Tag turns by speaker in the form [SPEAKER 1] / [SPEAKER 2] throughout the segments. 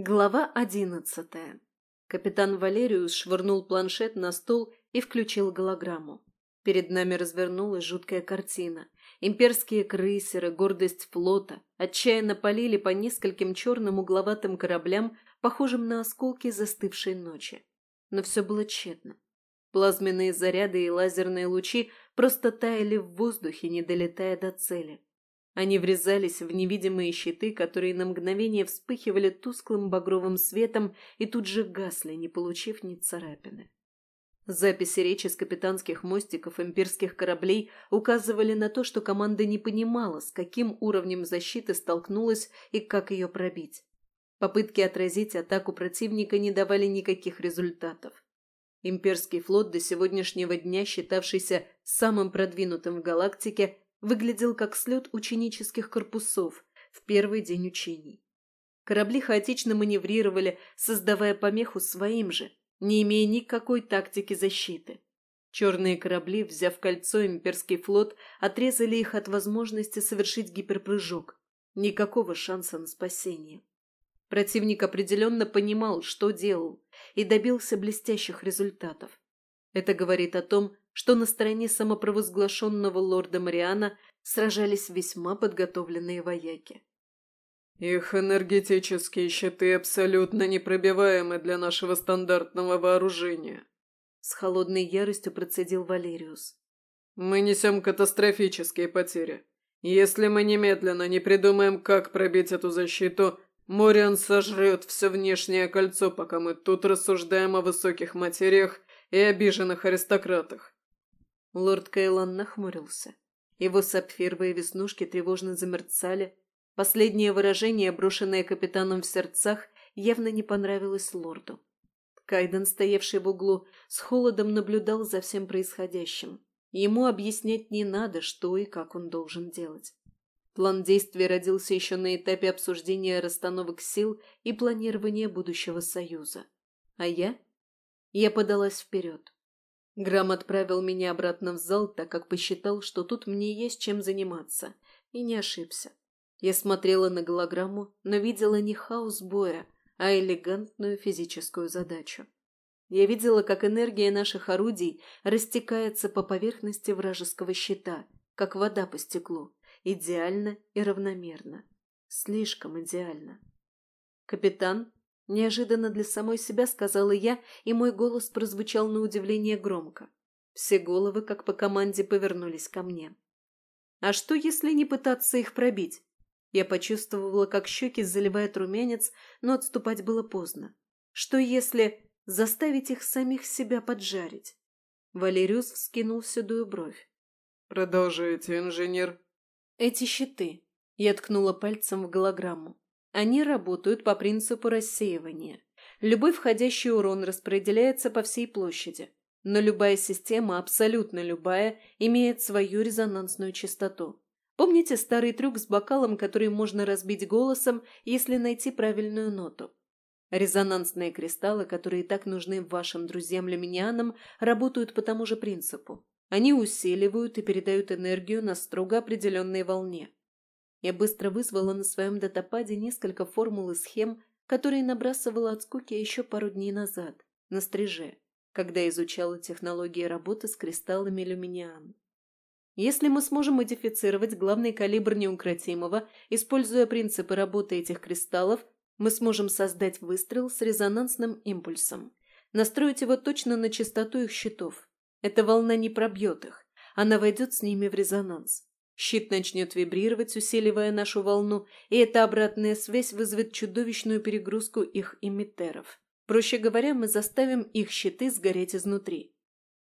[SPEAKER 1] Глава одиннадцатая. Капитан Валериус швырнул планшет на стол и включил голограмму. Перед нами развернулась жуткая картина. Имперские крейсеры, гордость флота, отчаянно полили по нескольким черным угловатым кораблям, похожим на осколки застывшей ночи. Но все было тщетно. Плазменные заряды и лазерные лучи просто таяли в воздухе, не долетая до цели. Они врезались в невидимые щиты, которые на мгновение вспыхивали тусклым багровым светом и тут же гасли, не получив ни царапины. Записи речи с капитанских мостиков имперских кораблей указывали на то, что команда не понимала, с каким уровнем защиты столкнулась и как ее пробить. Попытки отразить атаку противника не давали никаких результатов. Имперский флот, до сегодняшнего дня считавшийся самым продвинутым в галактике, выглядел как слет ученических корпусов в первый день учений. Корабли хаотично маневрировали, создавая помеху своим же, не имея никакой тактики защиты. Черные корабли, взяв кольцо, имперский флот отрезали их от возможности совершить гиперпрыжок. Никакого шанса на спасение. Противник определенно понимал, что делал, и добился блестящих результатов. Это говорит о том, что на стороне самопровозглашенного лорда Мариана сражались весьма подготовленные вояки.
[SPEAKER 2] «Их энергетические щиты абсолютно непробиваемы для нашего стандартного вооружения», — с холодной яростью процедил Валериус. «Мы несем катастрофические потери. Если мы немедленно не придумаем, как пробить эту защиту, Мориан сожрет все внешнее кольцо, пока мы тут рассуждаем о высоких материях и обиженных аристократах.
[SPEAKER 1] Лорд Кейлан нахмурился. Его сапфировые веснушки тревожно замерцали. Последнее выражение, брошенное капитаном в сердцах, явно не понравилось лорду. Кайден, стоявший в углу, с холодом наблюдал за всем происходящим. Ему объяснять не надо, что и как он должен делать. План действий родился еще на этапе обсуждения расстановок сил и планирования будущего союза. А я? Я подалась вперед. Грамм отправил меня обратно в зал, так как посчитал, что тут мне есть чем заниматься. И не ошибся. Я смотрела на голограмму, но видела не хаос боя, а элегантную физическую задачу. Я видела, как энергия наших орудий растекается по поверхности вражеского щита, как вода по стеклу, идеально и равномерно. Слишком идеально. Капитан Неожиданно для самой себя сказала я, и мой голос прозвучал на удивление громко. Все головы, как по команде, повернулись ко мне. А что, если не пытаться их пробить? Я почувствовала, как щеки заливает румянец, но отступать было поздно. Что, если заставить их самих себя поджарить? Валериус вскинул седую бровь.
[SPEAKER 2] «Продолжайте, инженер».
[SPEAKER 1] «Эти щиты». Я ткнула пальцем в голограмму. Они работают по принципу рассеивания. Любой входящий урон распределяется по всей площади, но любая система, абсолютно любая, имеет свою резонансную частоту. Помните старый трюк с бокалом, который можно разбить голосом, если найти правильную ноту? Резонансные кристаллы, которые так нужны вашим друзьям-люминианам, работают по тому же принципу. Они усиливают и передают энергию на строго определенной волне. Я быстро вызвала на своем датападе несколько формул и схем, которые набрасывала от скуки еще пару дней назад, на стриже, когда изучала технологии работы с кристаллами люминиан. Если мы сможем модифицировать главный калибр неукротимого, используя принципы работы этих кристаллов, мы сможем создать выстрел с резонансным импульсом, настроить его точно на частоту их щитов. Эта волна не пробьет их, она войдет с ними в резонанс. Щит начнет вибрировать, усиливая нашу волну, и эта обратная связь вызовет чудовищную перегрузку их эмиттеров. Проще говоря, мы заставим их щиты сгореть изнутри.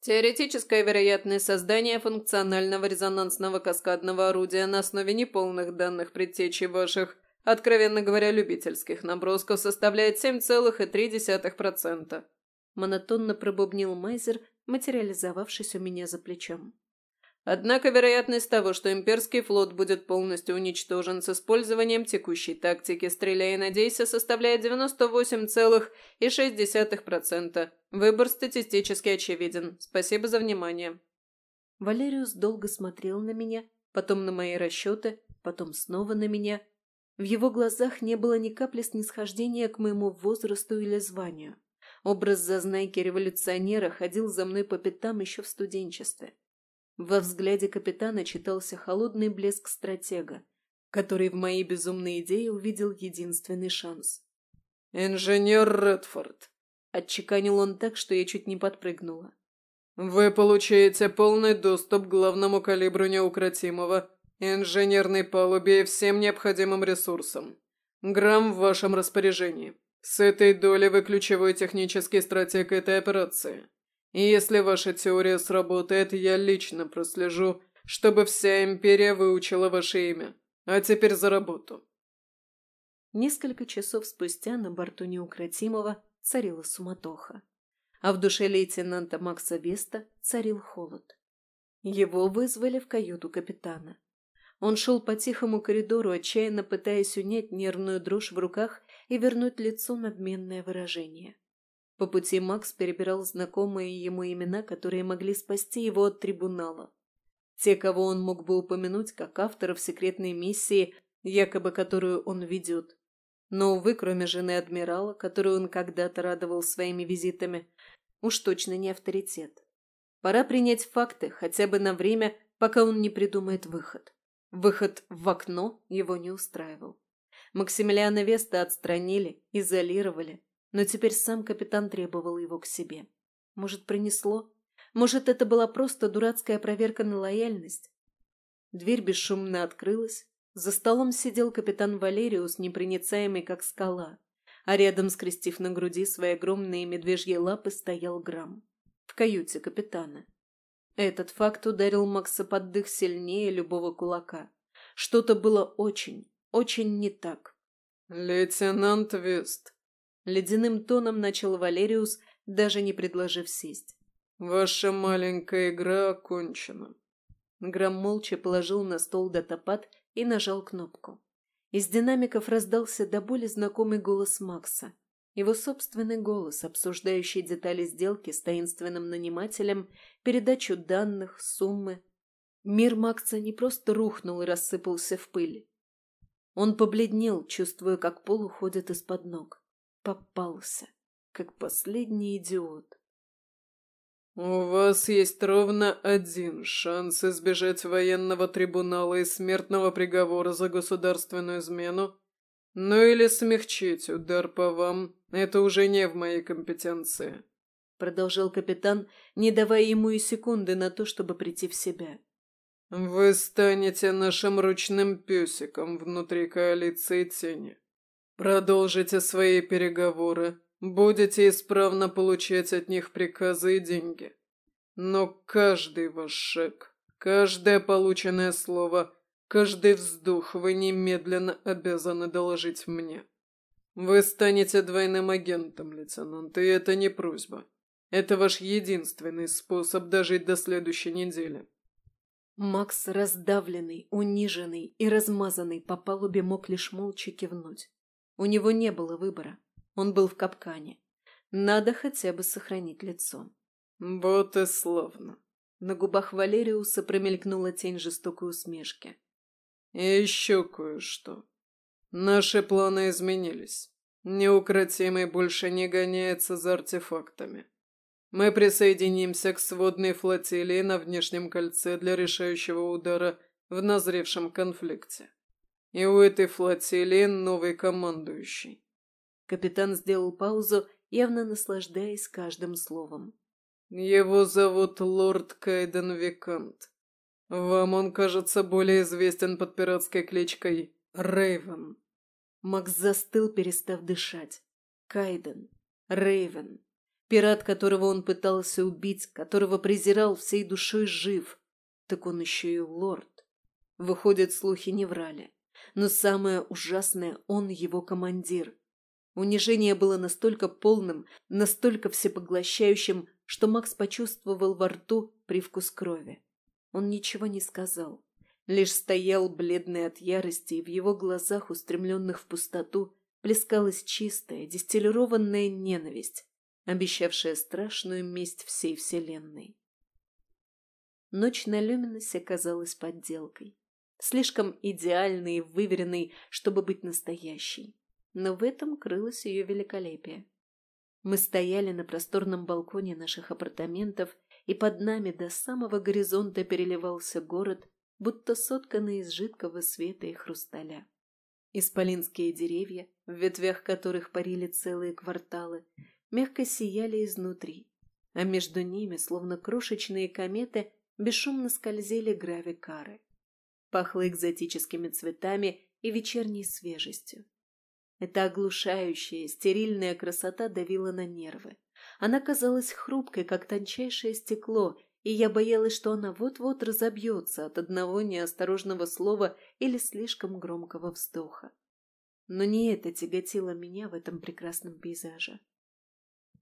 [SPEAKER 2] Теоретическое вероятное создание функционального резонансного каскадного орудия на основе неполных данных предтечи ваших, откровенно говоря, любительских набросков составляет 7,3%.
[SPEAKER 1] Монотонно пробубнил Майзер, материализовавшись у меня за плечом.
[SPEAKER 2] Однако вероятность того, что имперский флот будет полностью уничтожен с использованием текущей тактики «стреляй и надейся» составляет 98,6%. Выбор статистически очевиден. Спасибо за внимание.
[SPEAKER 1] Валериус долго смотрел на меня, потом на мои расчеты, потом снова на меня. В его глазах не было ни капли снисхождения к моему возрасту или званию. Образ зазнайки революционера ходил за мной по пятам еще в студенчестве. Во взгляде капитана читался холодный блеск стратега, который в моей безумной идее увидел единственный шанс.
[SPEAKER 2] «Инженер Редфорд», —
[SPEAKER 1] отчеканил он так, что я чуть не подпрыгнула.
[SPEAKER 2] «Вы получаете полный доступ к главному калибру неукротимого, инженерной палубе и всем необходимым ресурсам. Грамм в вашем распоряжении. С этой доли вы ключевой технический стратег этой операции. И если ваша теория сработает, я лично прослежу, чтобы вся империя выучила ваше имя. А теперь за работу.
[SPEAKER 1] Несколько часов спустя на борту неукротимого царила суматоха. А в душе лейтенанта Макса Веста царил холод. Его вызвали в каюту капитана. Он шел по тихому коридору, отчаянно пытаясь унять нервную дрожь в руках и вернуть лицу надменное выражение. По пути Макс перебирал знакомые ему имена, которые могли спасти его от трибунала. Те, кого он мог бы упомянуть как авторов секретной миссии, якобы которую он ведет. Но, увы, кроме жены адмирала, которую он когда-то радовал своими визитами, уж точно не авторитет. Пора принять факты, хотя бы на время, пока он не придумает выход. Выход в окно его не устраивал. Максимилиана Веста отстранили, изолировали, но теперь сам капитан требовал его к себе. Может, принесло? Может, это была просто дурацкая проверка на лояльность? Дверь бесшумно открылась, за столом сидел капитан Валериус, непроницаемый как скала, а рядом, скрестив на груди свои огромные медвежьи лапы, стоял Грамм. В каюте капитана. Этот факт ударил Макса под дых сильнее любого кулака. Что-то было очень, очень не так.
[SPEAKER 2] «Лейтенант Вест», — ледяным тоном начал Валериус, даже не предложив сесть. «Ваша маленькая игра окончена».
[SPEAKER 1] Грамм молча положил на стол датапад и нажал кнопку. Из динамиков раздался до боли знакомый голос Макса. Его собственный голос, обсуждающий детали сделки с таинственным нанимателем, передачу данных, суммы. Мир Макса не просто рухнул и рассыпался в пыль. Он побледнел, чувствуя, как пол уходит из-под ног. Попался, как последний идиот.
[SPEAKER 2] «У вас есть ровно один шанс избежать военного трибунала и смертного приговора за государственную измену, ну или смягчить удар по вам, это уже не в моей компетенции», —
[SPEAKER 1] продолжал капитан, не давая ему и секунды на то, чтобы прийти в себя.
[SPEAKER 2] «Вы станете нашим ручным песиком внутри коалиции тени. Продолжите свои переговоры, Будете исправно получать от них приказы и деньги. Но каждый ваш шаг, каждое полученное слово, каждый вздох вы немедленно обязаны доложить мне. Вы станете двойным агентом, лейтенант, и это не просьба. Это ваш единственный способ дожить до следующей недели.
[SPEAKER 1] Макс, раздавленный, униженный и размазанный по палубе, мог лишь молча кивнуть. У него не было выбора. Он был в капкане. Надо хотя бы сохранить лицо.
[SPEAKER 2] «Вот и славно!»
[SPEAKER 1] На губах Валериуса промелькнула тень жестокой усмешки.
[SPEAKER 2] «И еще кое-что. Наши планы изменились. Неукротимый больше не гоняется за артефактами. Мы присоединимся к сводной флотилии на внешнем кольце для решающего удара в назревшем конфликте. И у этой флотилии новый командующий.
[SPEAKER 1] Капитан сделал паузу, явно наслаждаясь каждым словом.
[SPEAKER 2] «Его зовут лорд Кайден Викант. Вам он кажется более известен под пиратской кличкой Рейвен».
[SPEAKER 1] Макс застыл, перестав дышать. Кайден. Рейвен. Пират, которого он пытался убить, которого презирал всей душой, жив. Так он еще и лорд. Выходит, слухи не врали. Но самое ужасное, он его командир. Унижение было настолько полным, настолько всепоглощающим, что Макс почувствовал во рту привкус крови. Он ничего не сказал, лишь стоял бледный от ярости, и в его глазах, устремленных в пустоту, плескалась чистая, дистиллированная ненависть, обещавшая страшную месть всей вселенной. Ночь на Люминосе оказалась подделкой. Слишком идеальный и выверенный, чтобы быть настоящей. Но в этом крылось ее великолепие. Мы стояли на просторном балконе наших апартаментов, и под нами до самого горизонта переливался город, будто сотканный из жидкого света и хрусталя. Исполинские деревья, в ветвях которых парили целые кварталы, мягко сияли изнутри, а между ними, словно крошечные кометы, бесшумно скользили гравикары. Пахло экзотическими цветами и вечерней свежестью. Эта оглушающая, стерильная красота давила на нервы. Она казалась хрупкой, как тончайшее стекло, и я боялась, что она вот-вот разобьется от одного неосторожного слова или слишком громкого вздоха. Но не это тяготило меня в этом прекрасном пейзаже.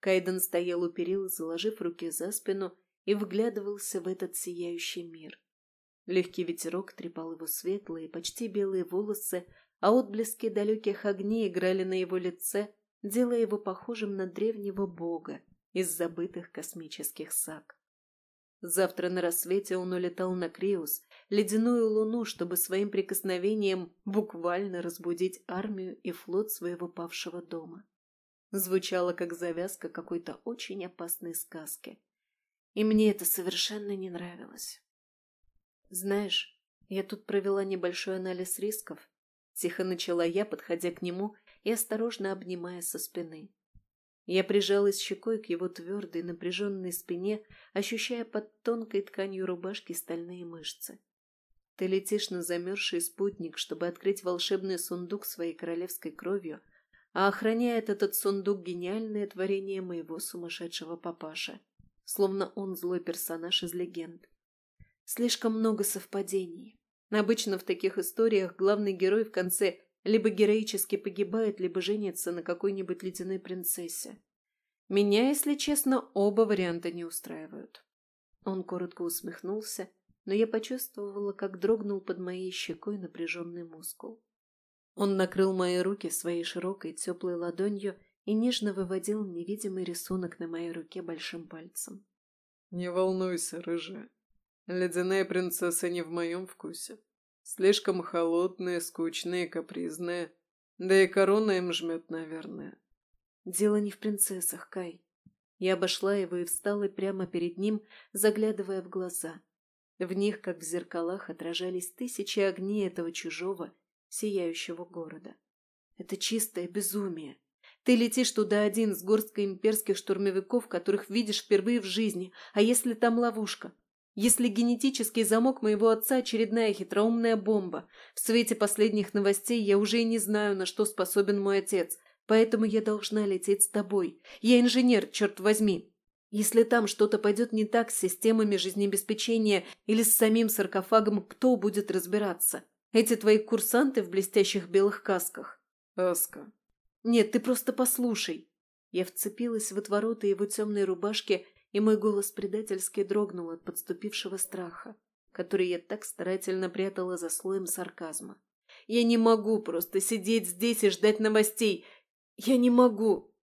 [SPEAKER 1] Кайден стоял у перил, заложив руки за спину, и вглядывался в этот сияющий мир. Легкий ветерок трепал его светлые, почти белые волосы, а отблески далеких огней играли на его лице, делая его похожим на древнего бога из забытых космических саг. Завтра на рассвете он улетал на Криус, ледяную луну, чтобы своим прикосновением буквально разбудить армию и флот своего павшего дома. Звучало как завязка какой-то очень опасной сказки. И мне это совершенно не нравилось. Знаешь, я тут провела небольшой анализ рисков. Тихо начала я, подходя к нему и осторожно обнимая со спины. Я прижалась щекой к его твердой, напряженной спине, ощущая под тонкой тканью рубашки стальные мышцы. Ты летишь на замерзший спутник, чтобы открыть волшебный сундук своей королевской кровью, а охраняет этот сундук гениальное творение моего сумасшедшего папаша, словно он злой персонаж из легенд. Слишком много совпадений. Обычно в таких историях главный герой в конце либо героически погибает, либо женится на какой-нибудь ледяной принцессе. Меня, если честно, оба варианта не устраивают. Он коротко усмехнулся, но я почувствовала, как дрогнул под моей щекой напряженный мускул. Он накрыл мои руки своей широкой теплой ладонью и нежно выводил невидимый рисунок на моей руке большим пальцем.
[SPEAKER 2] «Не волнуйся, рыжая. Ледяная принцесса не в моем вкусе. Слишком холодные, скучные, капризные. Да и корона им жмет, наверное.
[SPEAKER 1] Дело не в принцессах, Кай. Я обошла его и встала прямо перед ним, заглядывая в глаза. В них, как в зеркалах, отражались тысячи огней этого чужого, сияющего города. Это чистое безумие. Ты летишь туда один с горсткой имперских штурмовиков, которых видишь впервые в жизни. А если там ловушка? Если генетический замок моего отца – очередная хитроумная бомба, в свете последних новостей я уже и не знаю, на что способен мой отец, поэтому я должна лететь с тобой. Я инженер, черт возьми. Если там что-то пойдет не так с системами жизнеобеспечения или с самим саркофагом, кто будет разбираться? Эти твои курсанты в блестящих белых касках?
[SPEAKER 2] Аска.
[SPEAKER 1] Нет, ты просто послушай. Я вцепилась в отвороты его темной рубашки и мой голос предательски дрогнул от подступившего страха, который я так старательно прятала за слоем сарказма. «Я не могу просто сидеть здесь и ждать новостей! Я не могу!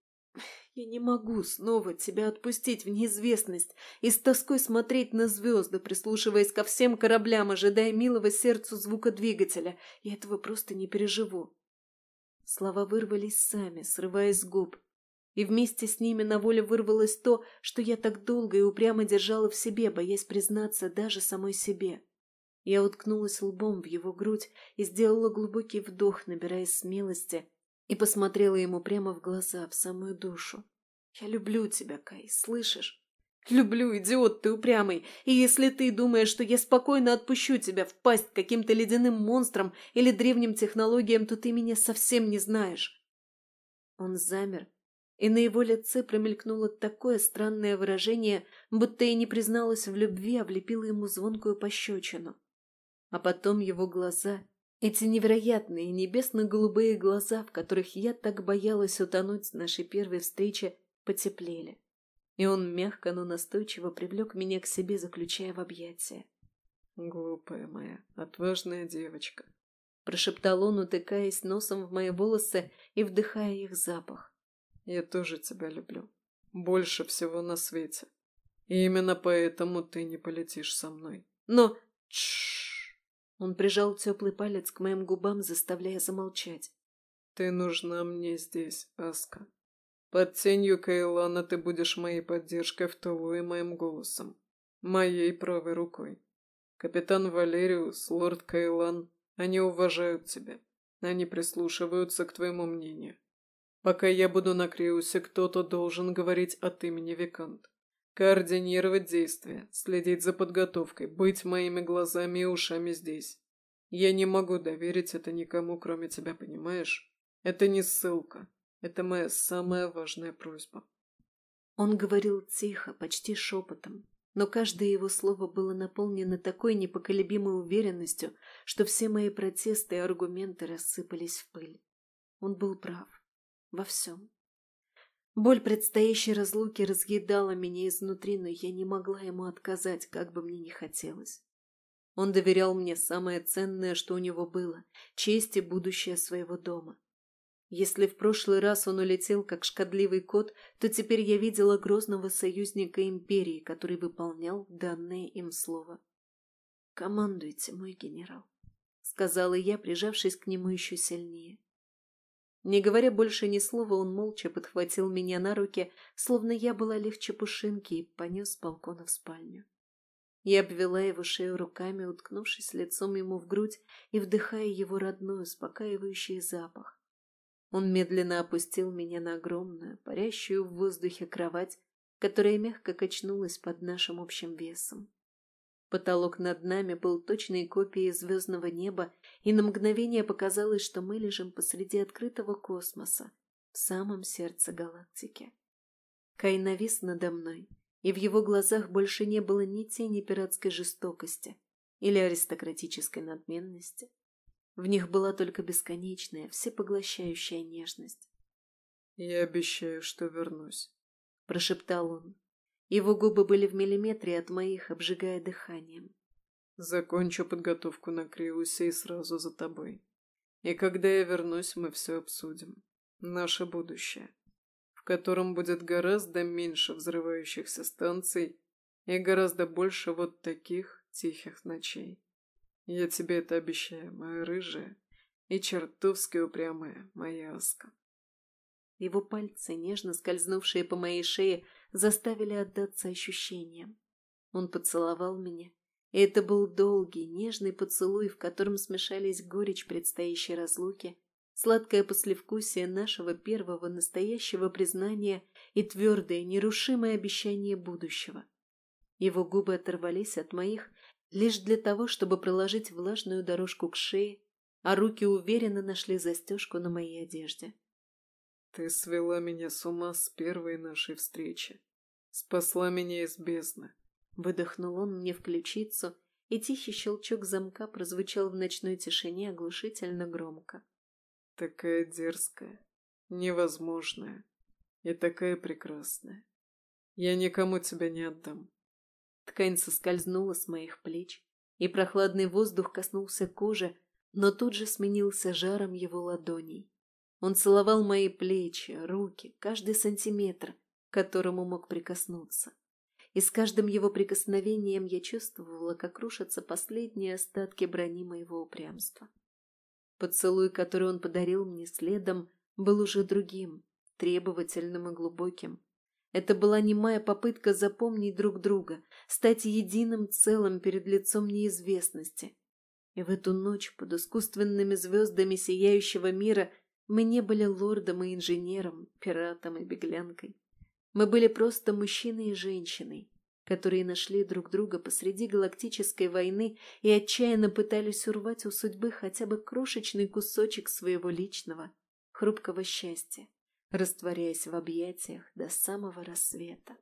[SPEAKER 1] Я не могу снова тебя отпустить в неизвестность и с тоской смотреть на звезды, прислушиваясь ко всем кораблям, ожидая милого сердцу звука двигателя. Я этого просто не переживу!» Слова вырвались сами, срываясь с губ, и вместе с ними на воле вырвалось то, что я так долго и упрямо держала в себе, боясь признаться даже самой себе. Я уткнулась лбом в его грудь и сделала глубокий вдох, набираясь смелости, и посмотрела ему прямо в глаза, в самую душу. «Я люблю тебя, Кай, слышишь? Люблю, идиот ты упрямый, и если ты думаешь, что я спокойно отпущу тебя в пасть каким-то ледяным монстром или древним технологиям, то ты меня совсем не знаешь». Он замер, и на его лице промелькнуло такое странное выражение, будто и не призналась в любви, а влепила ему звонкую пощечину. А потом его глаза, эти невероятные небесно-голубые глаза, в которых я так боялась утонуть с нашей первой встречи, потеплели. И он мягко, но настойчиво привлек меня к себе, заключая в объятия.
[SPEAKER 2] «Глупая моя, отважная девочка», —
[SPEAKER 1] прошептал он, утыкаясь носом в мои волосы и вдыхая их запах.
[SPEAKER 2] Я тоже тебя люблю. Больше всего на свете. И именно поэтому ты не полетишь со мной.
[SPEAKER 1] Но... Тш! Он прижал теплый палец к моим губам, заставляя замолчать.
[SPEAKER 2] «Ты нужна мне здесь, Аска. Под тенью Кайлана ты будешь моей поддержкой в тылу и моим голосом. Моей правой рукой. Капитан Валериус, лорд Кайлан, они уважают тебя. Они прислушиваются к твоему мнению. Пока я буду на Криусе, кто-то должен говорить от имени Викант. Координировать действия, следить за подготовкой, быть моими глазами и ушами здесь. Я не могу доверить это никому, кроме тебя, понимаешь? Это не ссылка. Это моя самая важная просьба.
[SPEAKER 1] Он говорил тихо, почти шепотом, но каждое его слово было наполнено такой непоколебимой уверенностью, что все мои протесты и аргументы рассыпались в пыль. Он был прав. Во всем. Боль предстоящей разлуки разъедала меня изнутри, но я не могла ему отказать, как бы мне ни хотелось. Он доверял мне самое ценное, что у него было – честь и будущее своего дома. Если в прошлый раз он улетел как шкодливый кот, то теперь я видела грозного союзника империи, который выполнял данное им слово. «Командуйте, мой генерал», — сказала я, прижавшись к нему еще сильнее. Не говоря больше ни слова, он молча подхватил меня на руки, словно я была легче пушинки, и понес с балкона в спальню. Я обвела его шею руками, уткнувшись лицом ему в грудь и вдыхая его родной, успокаивающий запах. Он медленно опустил меня на огромную, парящую в воздухе кровать, которая мягко качнулась под нашим общим весом. Потолок над нами был точной копией звездного неба, и на мгновение показалось, что мы лежим посреди открытого космоса, в самом сердце галактики. Кай навис надо мной, и в его глазах больше не было ни тени пиратской жестокости или аристократической надменности. В них была только бесконечная, всепоглощающая нежность.
[SPEAKER 2] «Я обещаю, что вернусь», —
[SPEAKER 1] прошептал он. Его губы были в миллиметре от моих, обжигая дыханием.
[SPEAKER 2] «Закончу подготовку на Криусе и сразу за тобой. И когда я вернусь, мы все обсудим. Наше будущее, в котором будет гораздо меньше взрывающихся станций и гораздо больше вот таких тихих ночей. Я тебе это обещаю, моя рыжая и чертовски упрямая моя Аска.
[SPEAKER 1] Его пальцы, нежно скользнувшие по моей шее, заставили отдаться ощущениям. Он поцеловал меня, и это был долгий, нежный поцелуй, в котором смешались горечь предстоящей разлуки, сладкое послевкусие нашего первого настоящего признания и твердое, нерушимое обещание будущего. Его губы оторвались от моих лишь для того, чтобы проложить влажную дорожку к шее, а руки уверенно нашли застежку на моей одежде.
[SPEAKER 2] «Ты свела меня с ума с первой нашей встречи. Спасла меня из бездны».
[SPEAKER 1] Выдохнул он мне в ключицу, и тихий щелчок замка прозвучал в ночной тишине оглушительно громко.
[SPEAKER 2] «Такая дерзкая, невозможная и такая прекрасная. Я никому тебя не отдам.
[SPEAKER 1] Ткань соскользнула с моих плеч, и прохладный воздух коснулся кожи, но тут же сменился жаром его ладоней. Он целовал мои плечи, руки, каждый сантиметр, к которому мог прикоснуться. И с каждым его прикосновением я чувствовала, как рушатся последние остатки брони моего упрямства. Поцелуй, который он подарил мне следом, был уже другим, требовательным и глубоким, это была немая попытка запомнить друг друга, стать единым целым перед лицом неизвестности. И в эту ночь под искусственными звездами сияющего мира мы не были лордом и инженером, пиратом и беглянкой. Мы были просто мужчиной и женщиной, которые нашли друг друга посреди галактической войны и отчаянно пытались урвать у судьбы хотя бы крошечный кусочек своего личного, хрупкого счастья растворяясь в объятиях до самого рассвета.